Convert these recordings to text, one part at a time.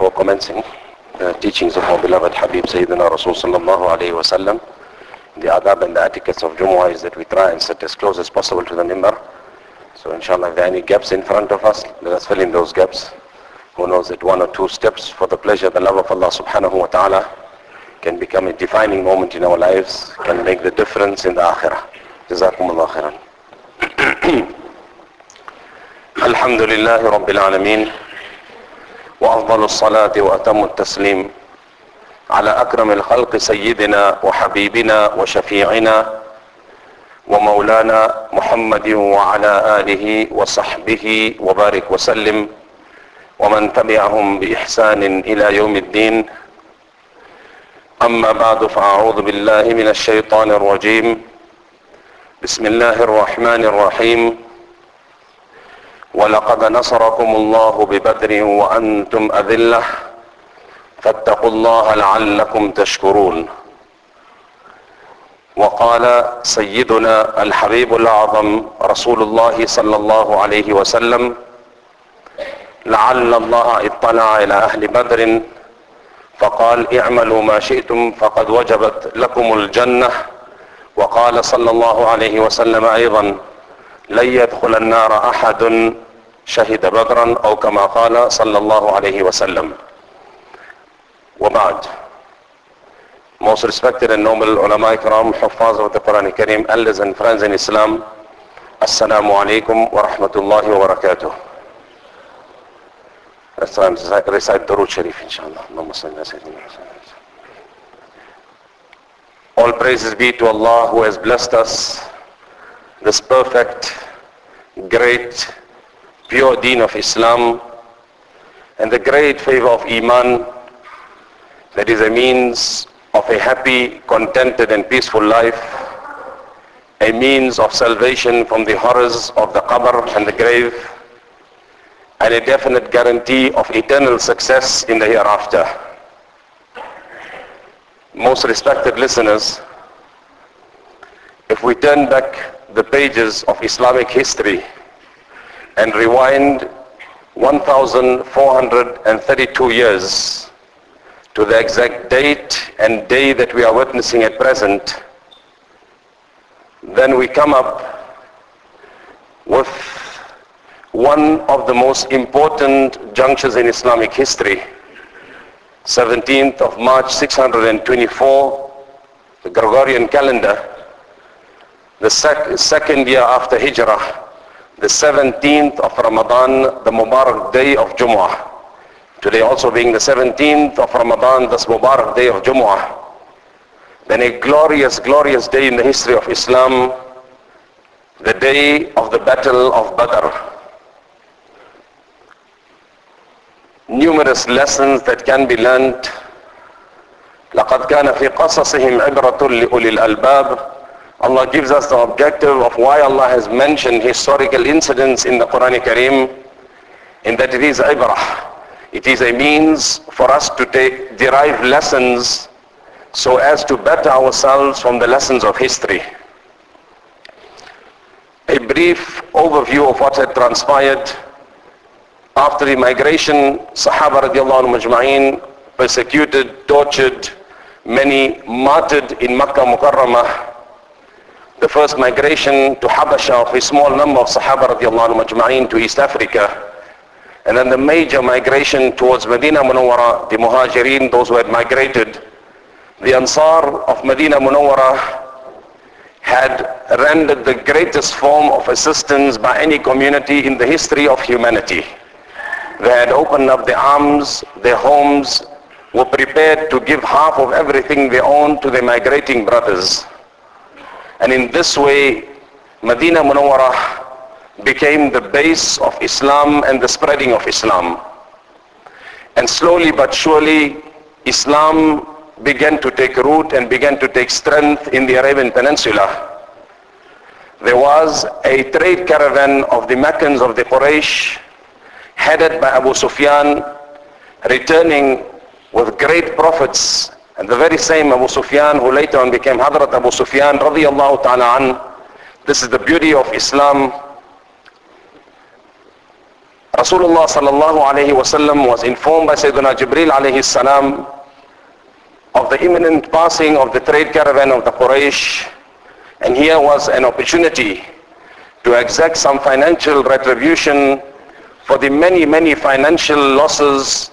before commencing the teachings of our beloved Habib Sayyidina Rasul sallallahu alayhi wa sallam, the adab and the etiquettes of Jumu'ah is that we try and sit as close as possible to the mimbar. So inshallah, if there are any gaps in front of us, let us fill in those gaps. Who knows that one or two steps for the pleasure, the love of Allah subhanahu wa ta'ala can become a defining moment in our lives, can make the difference in the akhirah. Jazakumullah khairan. الحمد لله رب العالمين وأفضل الصلاة وأتم التسليم على أكرم الخلق سيدنا وحبيبنا وشفيعنا ومولانا محمد وعلى آله وصحبه وبارك وسلم ومن تبعهم بإحسان إلى يوم الدين. أما بعد فأعوذ بالله من الشيطان الرجيم. بسم الله الرحمن الرحيم. ولقد نصركم الله ببدر وأنتم أذلة فاتقوا الله لعلكم تشكرون. وقال سيدنا الحبيب الأعظم رسول الله صلى الله عليه وسلم لعل الله اطلع إلى أهل بدر فقال اعملوا ما شئتم فقد وجبت لكم الجنة. وقال صلى الله عليه وسلم أيضا لن يدخل النار احد شهد بدرا أو كما قال صلى الله عليه وسلم وبعد most respected and noble ulama ikram حفاظ of the Quran Kareem elders and friends in Islam السلام عليكم ورحمة الله وبركاته Let's try and recite Darud Sharif inshallah صل على سيدنا محمد All praises be to Allah who has blessed us this perfect, great, pure deen of Islam and the great favor of Iman that is a means of a happy, contented and peaceful life, a means of salvation from the horrors of the qabr and the grave, and a definite guarantee of eternal success in the hereafter. Most respected listeners, if we turn back the pages of Islamic history and rewind 1432 years to the exact date and day that we are witnessing at present, then we come up with one of the most important junctures in Islamic history. 17th of March 624, the Gregorian calendar, the sec- second year after Hijrah, the 17th of Ramadan, the Mubarak day of Jumu'ah. Today also being the 17th of Ramadan, this Mubarak day of Jumu'ah. Then a glorious, glorious day in the history of Islam, the day of the Battle of Badr. Numerous lessons that can be learned. لقد كان في قصصهم عبرة لأولي الألباب Allah gives us the objective of why Allah has mentioned historical incidents in the Quran Kareem in that it is ibrah. It is a means for us to take, derive lessons so as to better ourselves from the lessons of history. A brief overview of what had transpired after the migration, Sahaba radiallahu majma'in, persecuted, tortured, many martyred in Makkah Mukarramah, the first migration to Habasha of a small number of Sahaba radiallahu majma'in to East Africa. And then the major migration towards Medina Munawwara, the Muhajirin, those who had migrated. The Ansar of Medina Munawwara had rendered the greatest form of assistance by any community in the history of humanity. They had opened up their arms, their homes, were prepared to give half of everything they owned to their migrating brothers. And in this way, Medina Munawwara became the base of Islam and the spreading of Islam. And slowly but surely, Islam began to take root and began to take strength in the Arabian Peninsula. There was a trade caravan of the Meccans of the Quraysh, headed by Abu Sufyan, returning with great profits and the very same Abu Sufyan who later on became Hadrat Abu Sufyan radiyallahu ta'ala an. This is the beauty of Islam. Rasulullah sallallahu alayhi wasallam was informed by Sayyidina Jibril alayhi salam of the imminent passing of the trade caravan of the Quraysh and here was an opportunity to exact some financial retribution for the many, many financial losses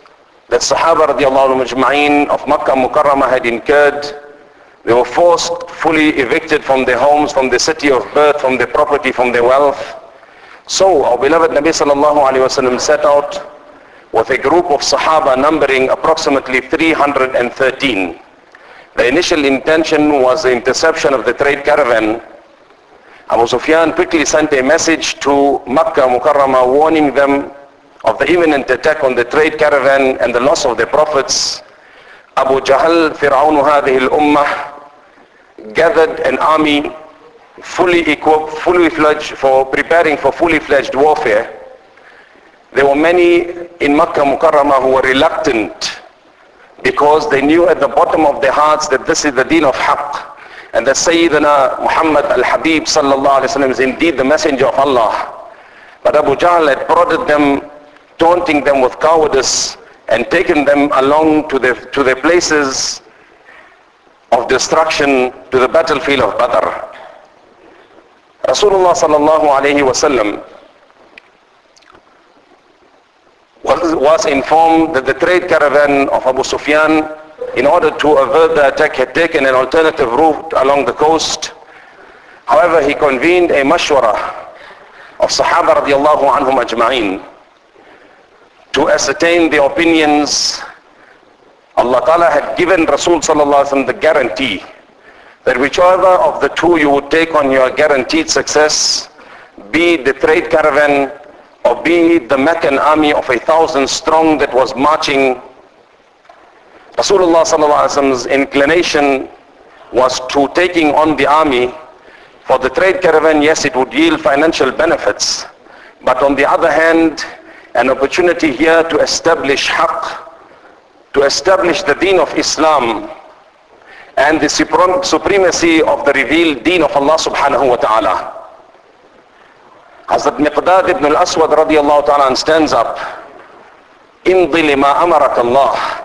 that Sahaba radiallahu majma'in of Makkah Mukarramah had incurred. They were forced, fully evicted from their homes, from the city of birth, from their property, from their wealth. So our beloved Nabi sallallahu alayhi set out with a group of Sahaba numbering approximately 313. The initial intention was the interception of the trade caravan. Abu Sufyan quickly sent a message to Makkah Mukarramah warning them of the imminent attack on the trade caravan and the loss of the profits, Abu Jahl, Fir'aun هذه الأمة, gathered an army fully equipped, fully fledged for preparing for fully fledged warfare. There were many in Makkah Mukarramah who were reluctant because they knew at the bottom of their hearts that this is the deen of haqq and that Sayyidina Muhammad al-Habib sallallahu alayhi wa is indeed the messenger of Allah. But Abu Jahl had prodded them taunting them with cowardice and taken them along to their, to their places of destruction to the battlefield of Badr. Rasulullah sallallahu alayhi wa sallam was, was informed that the trade caravan of Abu Sufyan, in order to avert the attack, had taken an alternative route along the coast. However, he convened a mashwara of Sahaba radiallahu anhum to ascertain the opinions. Allah Ta'ala had given Rasul sallallahu alaihi wasallam the guarantee that whichever of the two you would take on your guaranteed success, be it the trade caravan or be it the Meccan army of a thousand strong that was marching, Rasulullah sallallahu Alaihi inclination was to taking on the army. For the trade caravan, yes, it would yield financial benefits. But on the other hand, an opportunity here to establish haqq, to establish the deen of Islam and the supremacy of the revealed deen of Allah subhanahu wa ta'ala. Hazrat Miqdad ibn al-Aswad radiallahu ta'ala stands up. Imdi lima amarak Allah.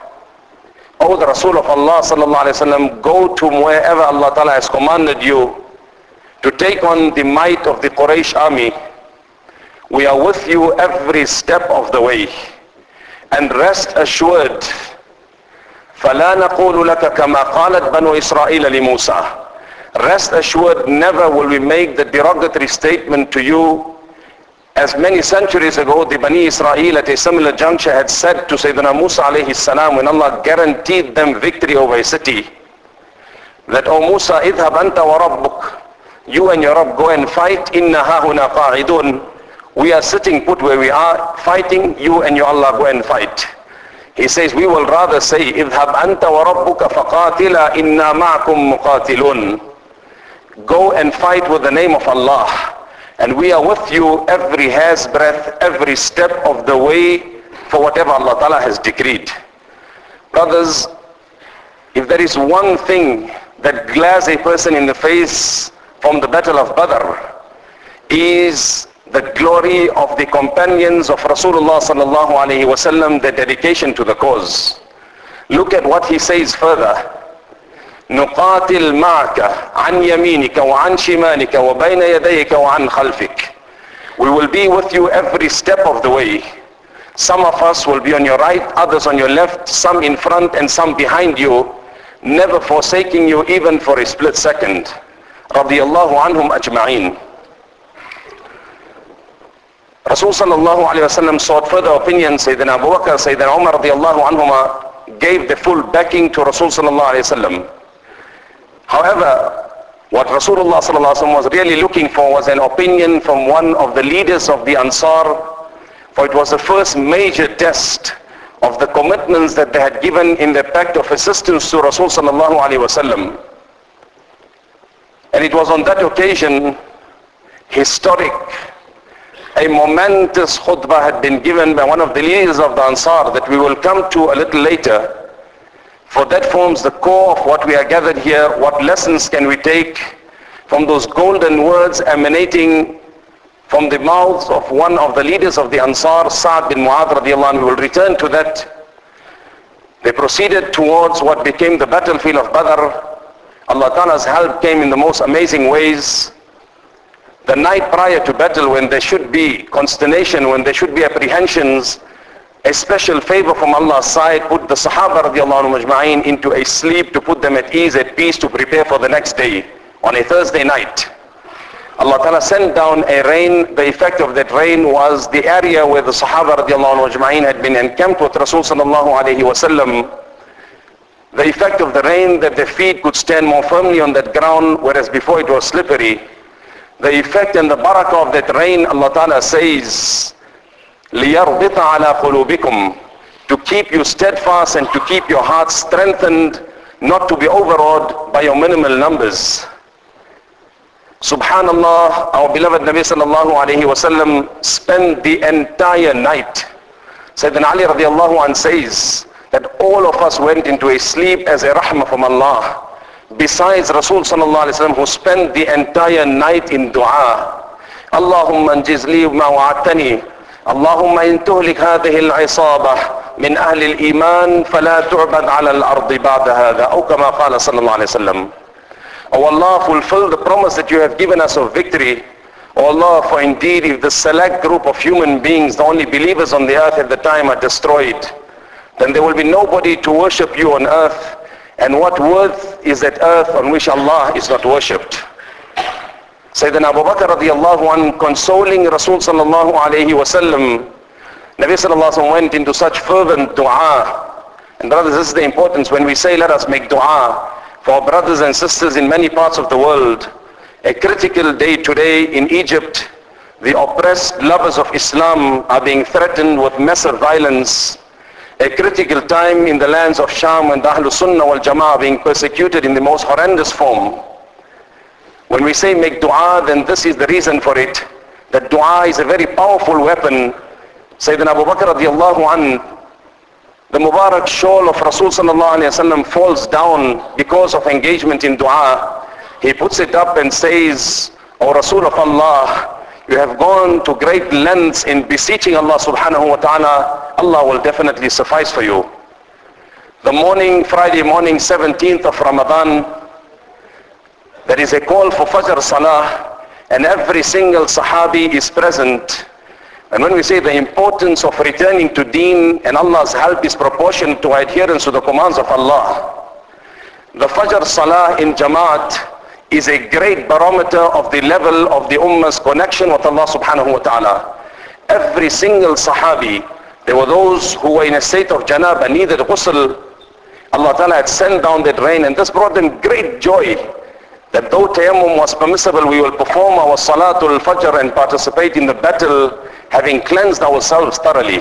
O the Rasul of Allah sallallahu alayhi wasallam, go to wherever Allah ta'ala has commanded you to take on the might of the Quraysh army. We are with you every step of the way. And rest assured, فلا نقول لك كما قالت بنو إسرائيل لموسى. Rest assured, never will we make the derogatory statement to you as many centuries ago, the Bani Israel at a similar juncture had said to Sayyidina Musa alayhi salam when Allah guaranteed them victory over a city, that, O Musa, idhab anta wa rabbuk, you and your Rabb go and fight, inna hahuna qa'idun. We are sitting put where we are, fighting, you and your Allah go and fight. He says, we will rather say, anta wa rabbuka faqatila inna ma'akum muqatilun. Go and fight with the name of Allah. And we are with you every hair's breadth, every step of the way for whatever Allah Ta'ala has decreed. Brothers, if there is one thing that glares a person in the face from the battle of Badr, is the glory of the companions of Rasulullah sallallahu alaihi wasallam, the dedication to the cause. Look at what he says further. نقاتل معك عن يمينك وعن شمالك وبين يديك وعن خلفك we will be with you every step of the way some of us will be on your right others on your left some in front and some behind you never forsaking you even for a split second رضي الله عنهم أجمعين Rasul sallallahu alayhi wasallam sought further opinion. Sayyidina Abu Bakr, Sayyidina Umar radiallahu anhuma gave the full backing to Rasul sallallahu alayhi wasallam However, what Rasulullah was really looking for was an opinion from one of the leaders of the Ansar, for it was the first major test of the commitments that they had given in the pact of assistance to Rasulullah And it was on that occasion, historic, a momentous khutbah had been given by one of the leaders of the Ansar that we will come to a little later. For that forms the core of what we are gathered here. What lessons can we take from those golden words emanating from the mouths of one of the leaders of the Ansar, Sa'd bin Mu'adh radiallahu anhu. We will return to that. They proceeded towards what became the battlefield of Badr. Allah Ta'ala's help came in the most amazing ways. The night prior to battle when there should be consternation, when there should be apprehensions, a special favor from Allah's side put the Sahaba radiallahu anhu into a sleep to put them at ease, at peace to prepare for the next day on a Thursday night. Allah Ta'ala sent down a rain. The effect of that rain was the area where the Sahaba radiallahu anhu had been encamped with Rasul sallallahu alayhi wasallam. The effect of the rain that their feet could stand more firmly on that ground whereas before it was slippery The effect and the barakah of that rain Allah Ta'ala says لِيَرْبِطَ عَلَى قُلُوبِكُمْ To keep you steadfast and to keep your hearts strengthened not to be overawed by your minimal numbers. Subhanallah, our beloved Nabi sallallahu alayhi wasallam spent the entire night. Sayyidina Ali radiallahu anh says that all of us went into a sleep as a rahmah from Allah. Besides Rasul sallallahu alayhi wasallam who spent the entire night in dua. Allahumma anjiz li ma wa'atani. Allahumma in tuhlik hadhihi al-isabah من أهل الإيمان فلا تعبد على الأرض بعد هذا أو كما قال صلى الله عليه وسلم O Allah, fulfill the promise that you have given us of victory. O Allah, for indeed if the select group of human beings, the only believers on the earth at the time are destroyed, then there will be nobody to worship you on earth. and what worth is that earth on which Allah is not worshipped? Sayyidina Abu Bakr radiallahu consoling Rasul sallallahu alayhi wa sallam, Nabi sallallahu alayhi wa went into such fervent dua. And brothers, this is the importance when we say let us make dua for brothers and sisters in many parts of the world. A critical day today in Egypt, the oppressed lovers of Islam are being threatened with massive violence. A critical time in the lands of Sham and the Ahlul Sunnah wal Jama'ah being persecuted in the most horrendous form. When we say make dua, then this is the reason for it. That dua is a very powerful weapon. Sayyidina Abu Bakr radiallahu anh the Mubarak shawl of Rasul sallallahu alayhi wasallam falls down because of engagement in dua. He puts it up and says, O Rasul of Allah, you have gone to great lengths in beseeching Allah subhanahu wa ta'ala. Allah will definitely suffice for you. The morning, Friday morning, 17th of Ramadan, there is a call for Fajr Salah and every single Sahabi is present and when we say the importance of returning to deen and Allah's help is proportionate to adherence to the commands of Allah. The Fajr Salah in Jamaat is a great barometer of the level of the Ummah's connection with Allah subhanahu wa ta'ala. Every single Sahabi, there were those who were in a state of janaba, needed ghusl. Allah ta'ala had sent down that rain and this brought them great joy that though tayammum was permissible, we will perform our salatul fajr and participate in the battle having cleansed ourselves thoroughly.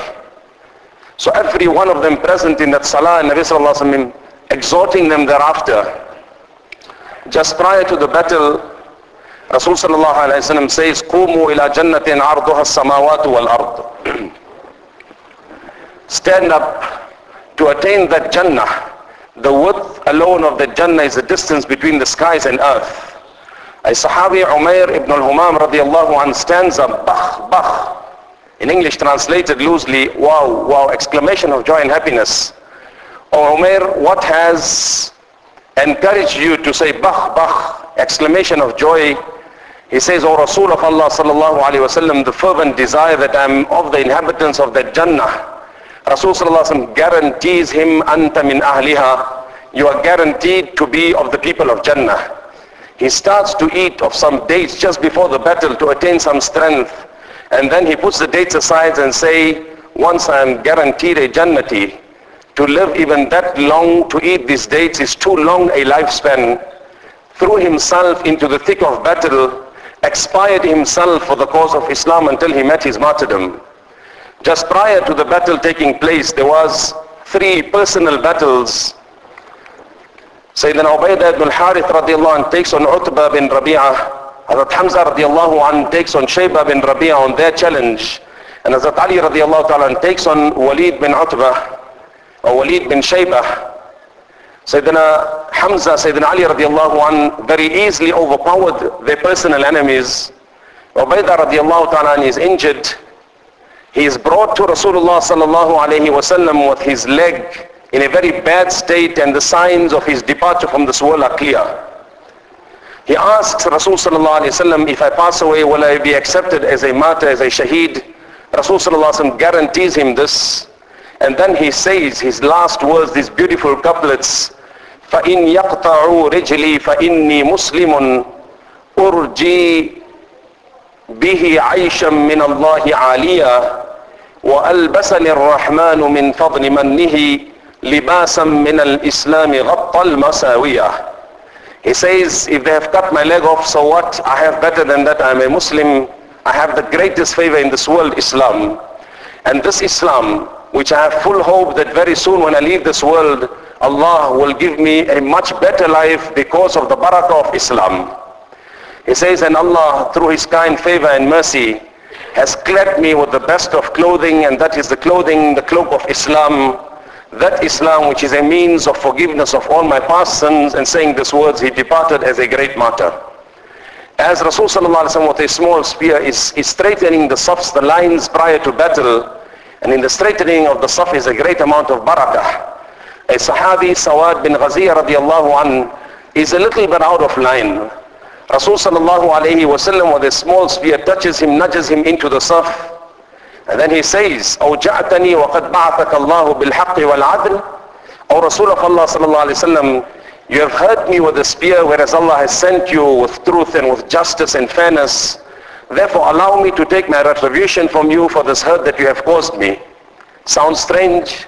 So every one of them present in that salah and Nabi Sallallahu exhorting them thereafter Just prior to the battle, Rasul Sallallahu Alaihi Wasallam says, قُومُوا إِلَى جَنَّةٍ عَرْضُهَا السَّمَاوَاتُ وَالْأَرْضُ Stand up to attain that Jannah. The width alone of the Jannah is the distance between the skies and earth. A Sahabi Umair ibn al-Humam radiallahu anh stands up, Bach, Bach. In English translated loosely, wow, wow, exclamation of joy and happiness. Oh Umair, what has encouraged you to say Bach, Bach, exclamation of joy? He says, O Rasul of Allah sallallahu alayhi wasallam, the fervent desire that I'm of the inhabitants of that Jannah. Rasul sallallahu alayhi wasallam guarantees him, anta min ahliha. You are guaranteed to be of the people of Jannah. He starts to eat of some dates just before the battle to attain some strength. And then he puts the dates aside and say, once I am guaranteed a Jannati, to live even that long to eat these dates is too long a lifespan. Threw himself into the thick of battle, expired himself for the cause of Islam until he met his martyrdom. Just prior to the battle taking place, there was three personal battles. Sayyidina Ubaidah ibn al-Harith radiallahu anh takes on Utbah bin Rabi'ah. Hazrat Hamza radiallahu anh takes on Shayba bin Rabi'ah on their challenge. And Hazrat Ali radiallahu ta'ala takes on Walid bin Utbah or bin Shaybah. Sayyidina Hamza, Sayyidina Ali radiallahu anh very easily overpowered their personal enemies. Ubaidah radiallahu ta'ala is injured. He is brought to Rasulullah sallallahu alayhi wasallam with his leg in a very bad state and the signs of his departure from this world are clear. He asks Rasul sallallahu alayhi wasallam, if I pass away, will I be accepted as a martyr, as a shaheed? Rasul sallallahu alayhi wasallam guarantees him this. And then he says his last words, these beautiful couplets, فَإِنْ يَقْطَعُوا رِجْلِي فَإِنِّي مُسْلِمٌ أُرْجِي به عيشا من الله عاليا وألبسني الرحمن من فضل منه لباسا من الإسلام غطى المساوية He says, if they have cut my leg off, so what? I have better than that. I'm a Muslim. I have the greatest favor in this world, Islam. And this Islam, which I have full hope that very soon when I leave this world, Allah will give me a much better life because of the barakah of Islam. He says, and Allah, through His kind favor and mercy, has clad me with the best of clothing, and that is the clothing, the cloak of Islam. That Islam which is a means of forgiveness of all my past sins, and saying these words, he departed as a great martyr. As Rasul with a small spear is, is straightening the safs, the lines prior to battle, and in the straightening of the saf is a great amount of barakah. A Sahabi, Sawad bin Ghazir radiallahu an, is a little bit out of line. Rasul sallallahu alayhi wasallam with a small spear touches him, nudges him into the saf. And then he says, أوجعتني وقد بعثك الله بالحق والعدل. O Rasul of Allah sallallahu alayhi wasallam, you have hurt me with a spear whereas Allah has sent you with truth and with justice and fairness. Therefore allow me to take my retribution from you for this hurt that you have caused me. Sounds strange.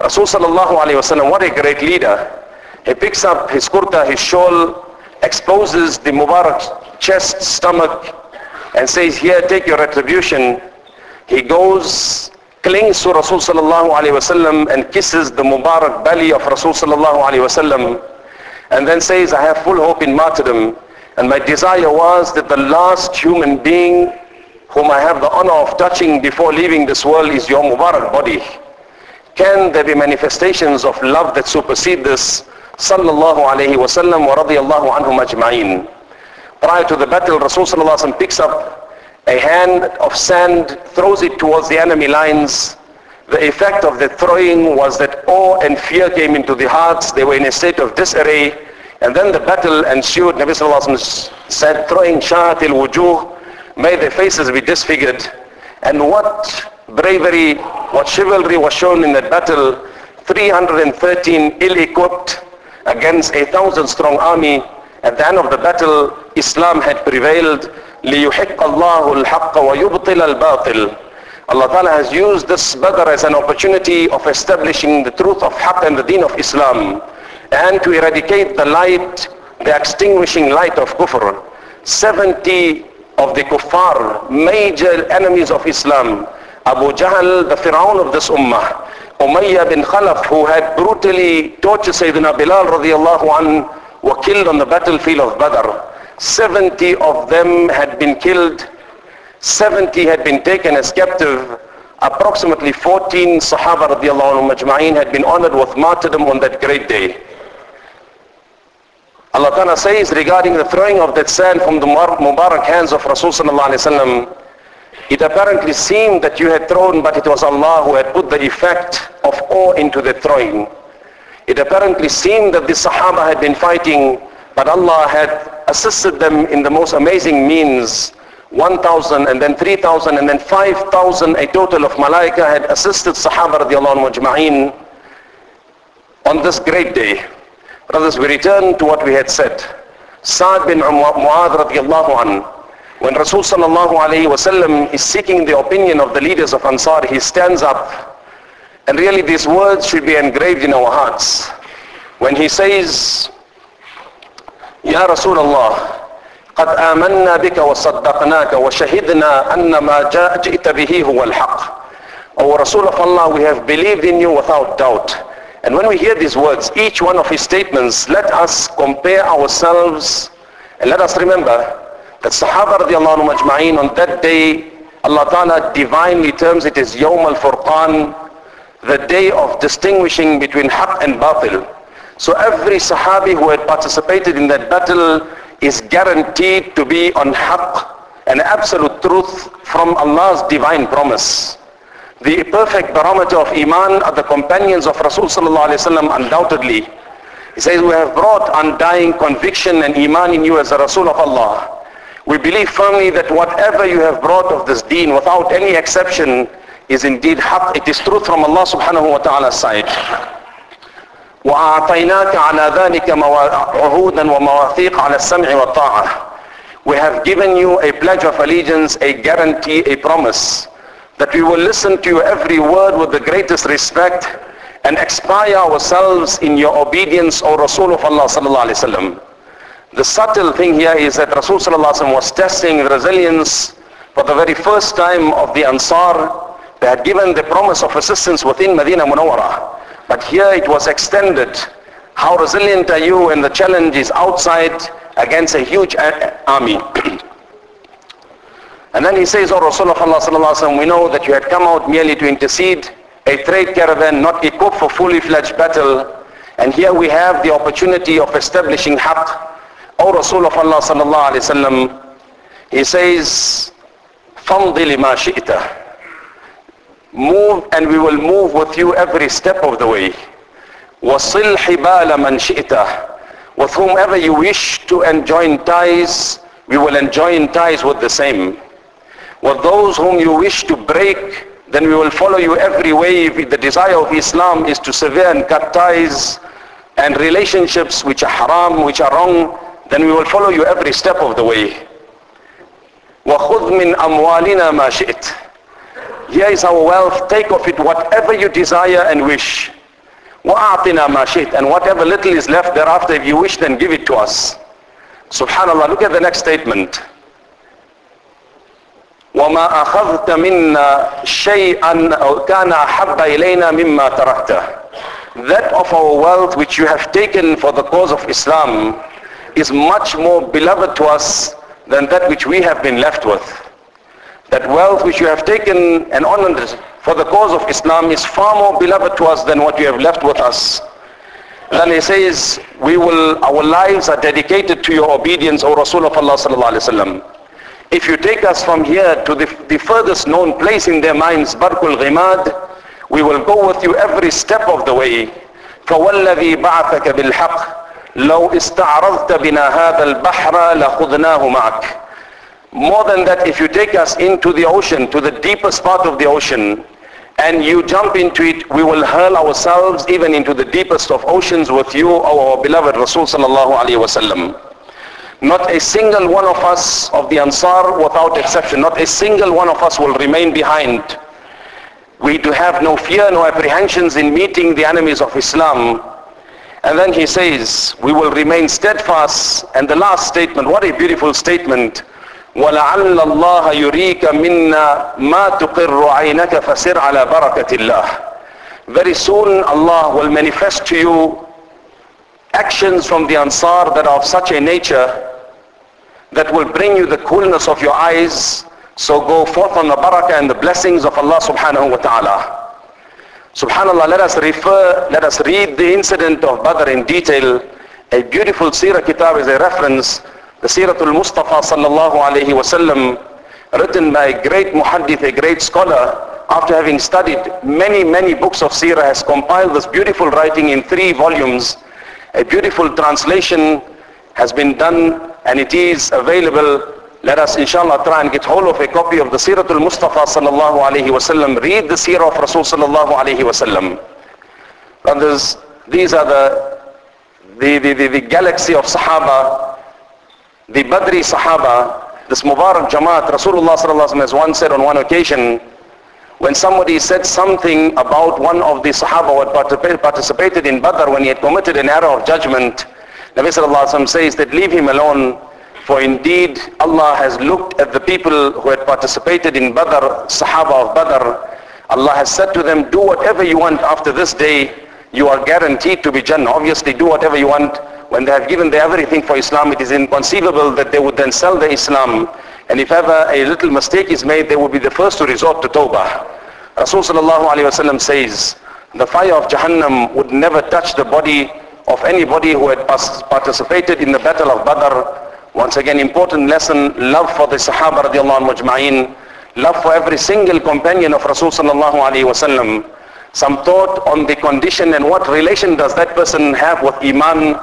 Rasul what a great leader. He picks up his kurta, his shawl, exposes the Mubarak chest, stomach, and says, here, take your retribution. He goes, clings to Rasul sallallahu and kisses the Mubarak belly of Rasul and then says, I have full hope in martyrdom. And my desire was that the last human being whom I have the honor of touching before leaving this world is your Mubarak body. Can there be manifestations of love that supersede this? sallallahu alayhi wa radiyallahu anhum ajma'in. Prior to the battle, Rasul sallallahu alayhi picks up a hand of sand, throws it towards the enemy lines. The effect of the throwing was that awe and fear came into the hearts. They were in a state of disarray. And then the battle ensued. Nabi sallallahu alayhi wa said, throwing sha'atil wujuh, may their faces be disfigured. And what bravery, what chivalry was shown in that battle. 313 ill-equipped against a thousand strong army. At the end of the battle, Islam had prevailed. لِيُحِقَّ اللَّهُ الْحَقَّ وَيُبْطِلَ الْبَاطِلِ Allah Ta'ala has used this Badr as an opportunity of establishing the truth of Haqq and the deen of Islam and to eradicate the light, the extinguishing light of Kufr. 70 of the kuffar, major enemies of Islam, Abu Jahl, the Firaun of this ummah, Umayyah bin Khalaf who had brutally tortured Sayyidina Bilal radiallahu an were killed on the battlefield of Badr. 70 of them had been killed. 70 had been taken as captive. Approximately 14 Sahaba radiallahu anhu had been honored with martyrdom on that great day. Allah Ta'ala says regarding the throwing of that sand from the Mubarak hands of Rasul sallallahu alayhi wa sallam, it apparently seemed that you had thrown, but it was Allah who had put the effect of awe into the throwing. It apparently seemed that the Sahaba had been fighting, but Allah had assisted them in the most amazing means. 1,000 and then 3,000 and then 5,000, a total of Malaika had assisted Sahaba radiallahu anhu on this great day. Brothers, we return to what we had said. Sa'd bin Mu'adh radiallahu anhu when Rasul sallallahu alayhi wasallam is seeking the opinion of the leaders of Ansar, he stands up and really these words should be engraved in our hearts. When he says, Ya Rasulullah, قد آمنا بك وصدقناك وشهدنا أن ما جئت به هو الحق. O Rasul of Allah, we have believed in you without doubt. And when we hear these words, each one of his statements, let us compare ourselves and let us remember that Sahaba radiallahu majma'in on that day, Allah Ta'ala divinely terms it as Yawm al-Furqan, the day of distinguishing between Haqq and Batil. So every Sahabi who had participated in that battle is guaranteed to be on Haqq an absolute truth from Allah's divine promise The perfect barometer of Iman are the companions of Rasul sallallahu alayhi wasallam undoubtedly. He says, we have brought undying conviction and Iman in you as a Rasul of Allah. We believe firmly that whatever you have brought of this deen without any exception is indeed haqq. It is truth from Allah subhanahu wa ta'ala's side. وأعطيناك على ذلك عهودا ومواثيق على السمع والطاعة. We have given you a pledge of allegiance, a guarantee, a promise that we will listen to you every word with the greatest respect and expire ourselves in your obedience, O Rasul of Allah sallallahu wasallam. The subtle thing here is that Rasul sallallahu alaihi wasallam was testing the resilience for the very first time of the Ansar. They had given the promise of assistance within Medina Munawwara. But here it was extended. How resilient are you when the challenge is outside against a huge army? and then he says, Oh Rasulullah we know that you had come out merely to intercede, a trade caravan not equipped for fully fledged battle. And here we have the opportunity of establishing haqq. O Rasulullah sallallahu alayhi wasallam, he says, فَمْضِ لِمَا شِئْتَ move and we will move with you every step of the way وَصِلْ حِبَالَ مَنْ شِئْتَ with whomever you wish to enjoin ties we will enjoin ties with the same with those whom you wish to break then we will follow you every way if the desire of Islam is to sever and cut ties and relationships which are haram which are wrong then we will follow you every step of the way وَخُذْ مِنْ أَمْوَالِنَا مَا شِئْتَ here is our wealth. Take of it whatever you desire and wish. وَأَعْطِنَا مَا شِئْتَ And whatever little is left thereafter, if you wish, then give it to us. Subhanallah. Look at the next statement. وما أخذت منا شيئا كان أحب إلينا مما تركته that of our wealth which you have taken for the cause of Islam is much more beloved to us than that which we have been left with that wealth which you have taken and honored for the cause of Islam is far more beloved to us than what you have left with us. Then he says, we will, our lives are dedicated to your obedience, O Rasul of Allah sallallahu alaihi wasallam. If you take us from here to the, the furthest known place in their minds, Barkul Ghimad, we will go with you every step of the way. فوالذي بعثك بالحق لو استعرضت بنا هذا البحر لخذناه معك more than that, if you take us into the ocean, to the deepest part of the ocean, and you jump into it, we will hurl ourselves even into the deepest of oceans with you, our beloved Rasul sallallahu alayhi wasallam. Not a single one of us of the Ansar without exception, not a single one of us will remain behind. We do have no fear, no apprehensions in meeting the enemies of Islam. And then he says, we will remain steadfast. And the last statement, what a beautiful statement. ولعل الله يريك منا ما تقر عينك فسر على بركة الله very soon Allah will manifest to you actions from the Ansar that are of such a nature that will bring you the coolness of your eyes. So go forth on the barakah and the blessings of Allah subhanahu wa ta'ala. Subhanallah let us refer let us read the incident of Badr in detail. A beautiful seerah kitab is a reference. The Siratul Mustafa sallallahu alayhi wasallam, written by a great muhaddith, a great scholar, after having studied many, many books of Sirah, has compiled this beautiful writing in three volumes. A beautiful translation has been done and it is available. Let us inshallah try and get hold of a copy of the Siratul Mustafa sallallahu alayhi wasallam. Read the Sirah of Rasul sallallahu alayhi wasallam. Brothers, these are the, the, the, the, the galaxy of Sahaba the Badri Sahaba, this Mubarak Jamaat, Rasulullah has once said on one occasion, when somebody said something about one of the Sahaba who had participated in Badr when he had committed an error of judgment, Nabi Sallallahu says that leave him alone for indeed Allah has looked at the people who had participated in Badr, Sahaba of Badr. Allah has said to them, do whatever you want after this day. You are guaranteed to be Jannah. Obviously do whatever you want when they have given their everything for Islam, it is inconceivable that they would then sell their Islam. And if ever a little mistake is made, they will be the first to resort to Tawbah. Rasul sallallahu alayhi says, the fire of Jahannam would never touch the body of anybody who had participated in the battle of Badr Once again, important lesson, love for the Sahaba radiallahu anhu love for every single companion of Rasul sallallahu alayhi. Some thought on the condition and what relation does that person have with Iman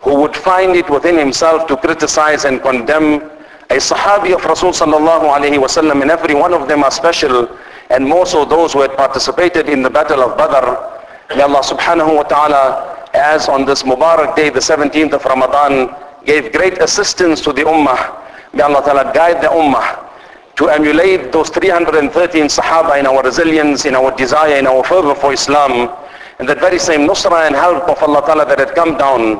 who would find it within himself to criticize and condemn a Sahabi of Rasul sallallahu and every one of them are special and more so those who had participated in the battle of Badr. May Allah subhanahu wa ta'ala as on this Mubarak day, the 17th of Ramadan, gave great assistance to the Ummah. May Allah ta'ala guide the Ummah to emulate those 313 Sahaba in our resilience, in our desire, in our fervor for Islam. And that very same nusra and help of Allah ta'ala that had come down.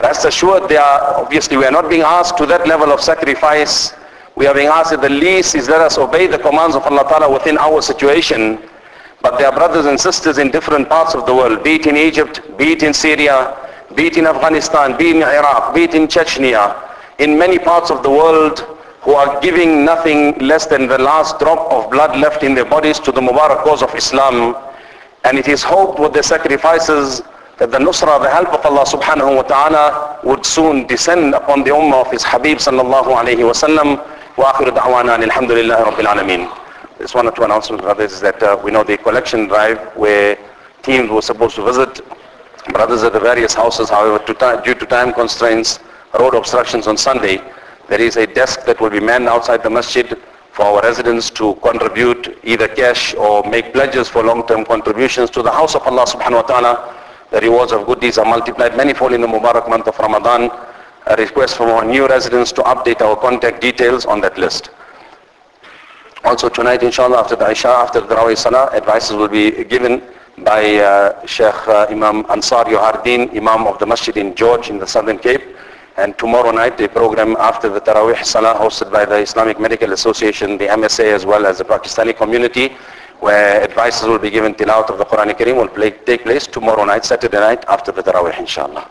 Rest assured they are, obviously we are not being asked to that level of sacrifice. We are being asked the least is let us obey the commands of Allah ta'ala within our situation. But there are brothers and sisters in different parts of the world, be it in Egypt, be it in Syria, be it in Afghanistan, be it in Iraq, be it in Chechnya, in many parts of the world who are giving nothing less than the last drop of blood left in their bodies to the Mubarak cause of Islam. And it is hoped with their sacrifices the nusrah, the help of Allah subhanahu wa ta'ala would soon descend upon the ummah of his Habib sallallahu alayhi wa sallam. Wa akhiru da'wana alhamdulillahi rabbil alameen. One or two announcements, brothers, is that uh, we know the collection drive where teams were supposed to visit brothers at the various houses. However, to due to time constraints, road obstructions on Sunday, there is a desk that will be manned outside the masjid for our residents to contribute either cash or make pledges for long-term contributions to the house of Allah subhanahu wa ta'ala the rewards of good deeds are multiplied manifold in the Mubarak month of Ramadan. A request from our new residents to update our contact details on that list. Also tonight, inshallah, after the Isha, after the Rawih Salah, advices will be given by uh, Sheikh uh, Imam Ansar Yohardin, Imam of the Masjid in George in the Southern Cape. And tomorrow night, a program after the Taraweeh Salah hosted by the Islamic Medical Association, the MSA, as well as the Pakistani community, where advices will be given tilawat of the Quran Kareem will take place tomorrow night, Saturday night, after the Taraweeh, inshallah.